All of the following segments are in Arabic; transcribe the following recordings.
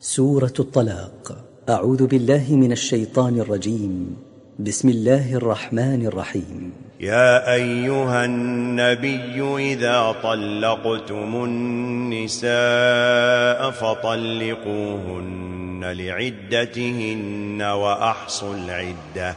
سورة الطلاق. أعوذ بالله من الشيطان الرجيم. بسم الله الرحمن الرحيم. يا أيها النبي إذا طلقتم النساء فطلقوهن لعدتهن وأحصوا العدة.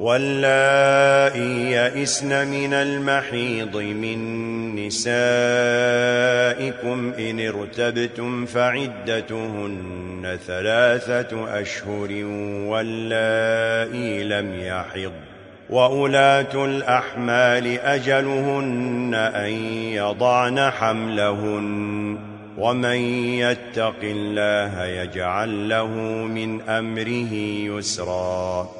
واللائي يئسن من المحيض من نسائكم إن ارتبتم فعدتهن ثلاثة أشهر واللائي لم يحض وأولاة الأحمال أجلهن أن يضعن حملهن ومن يتق الله يجعل له من أمره يسرا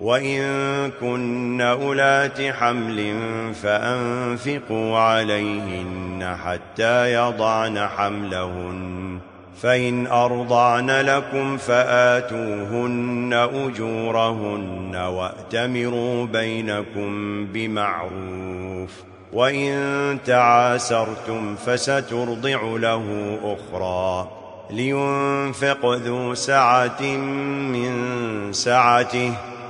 وَإِن كُنَّ أُولَاتِ حَمْلٍ فَأَنفِقُوا عَلَيْهِنَّ حَتَّى يَضَعْنَ حَمْلَهُنَّ فَإِنْ أَرْضَعْنَ لَكُمْ فَآتُوهُنَّ أُجُورَهُنَّ وَأْتَمِرُوا بَيْنَكُمْ بِمَعْرُوفٍ وَإِن تَعَاسَرْتُمْ فَسَتُرْضِعُ لَهُ أُخْرَى لِيُنْفِقْ ذُو سَعَةٍ مِنْ سَعَتِهِ